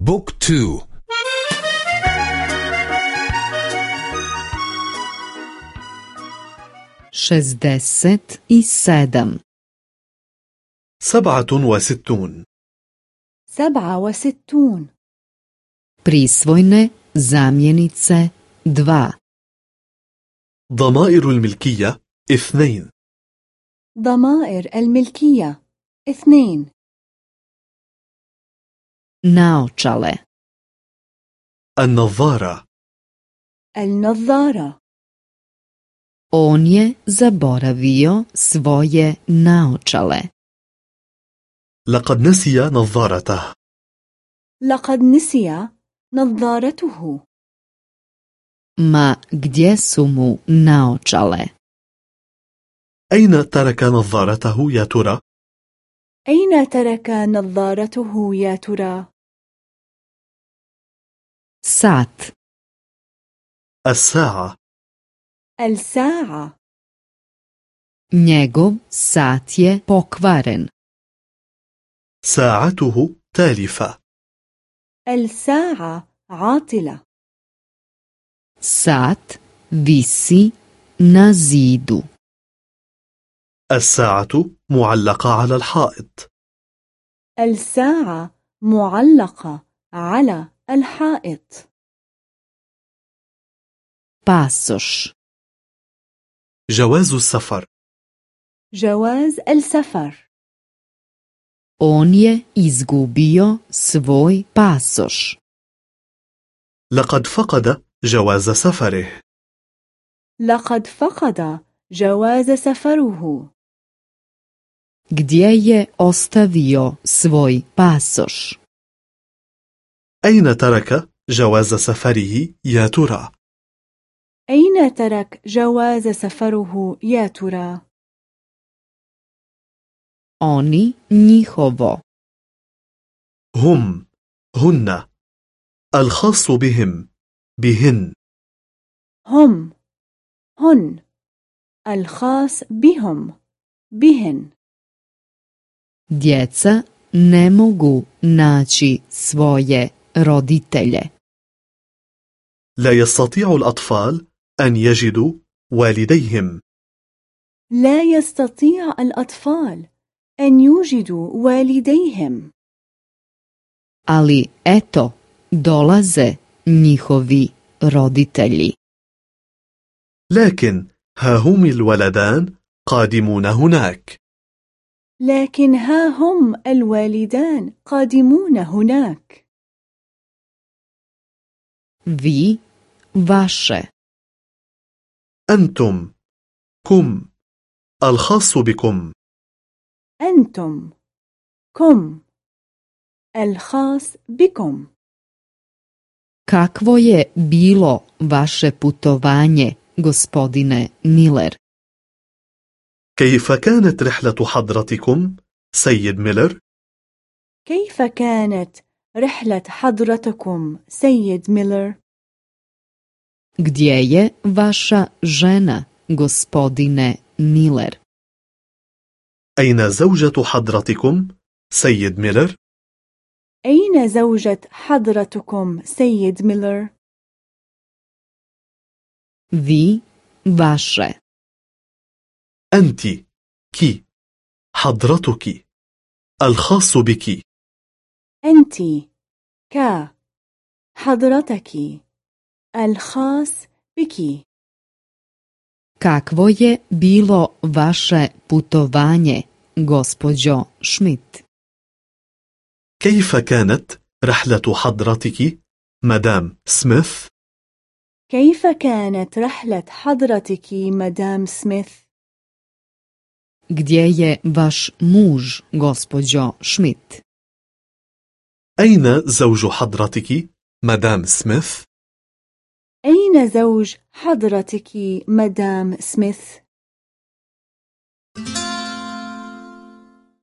بوك تو. شزدست sedam سبعة وستون. سبعة وستون. Prisvojne zamjenice dva. ضمائر الملكية اثنين. ضمائر الملكية اثنين. Naočale النظارة النظارة On je zaboravio svoje naočale. لقد نسي نظارته لقد نسي نظارته Ma gdje su mu naočale? أين ترك نظارته يا ترى؟ أين ترك نظارته يا ترى؟ Sat. الساعة الساعة Njegov sat je pokvaren. ساعته تالفة الساعة عاطلة Sat visi na zidu. الساعة معلقة على الحائط. الساعة معلقة على الحائط. Pasoš. جواز السفر. جواز السفر. On je izgubio svoj pasoš. لقد فقد جواز سفره. لقد فقد جواز سفره. Gdje je ostavio svoj pasoš? أين ترك جواز سفره يا ترى؟ أين ترك جواز سفره يا ترى؟ Oni njihovo. هم هن الخاص بهم بهن هم هن الخاص بهم بهن Djeca ne mogu naći svoje roditelje. لا يستطيع الأطفال أن يجدوا والديهم لا يستطيع الأطفال أن يوجدوا والديهم Ali eto, dolaze njihovi roditelji. لكن ها هم الولدان قادمون هناك لكن ها هم الوالدان قادمون هناك Vi, vaše. أنتم كم الخاص بكم أنتم كم الخاص بكم Kakvo je bilo vaše putovanje, gospodine Miller? كيف كانت رحلة حضرتكم سيد ميلر؟ كيف كانت رحلة حضرتكم سيد ميلر؟ Gdje je vaša žena, gospodine Miller? أين زوجة حضرتكم سيد ميلر؟ أين زوجة حضرتكم سيد ميلر؟ Vi, vaše. أنت كي حضرتك الخاص بك أنت ك حضرتك الخاص بك Kakvo je bilo vaše putovanje, gospođo Schmidt? كيف كانت رحلة حضرتك مدام سميث؟ كيف كانت رحلة حضرتك مدام سميث؟ Gdje je vaš muž, gospođo Schmidt? أين زوج حضرتك مدام سميث؟ أين زوج حضرتك مدام سميث؟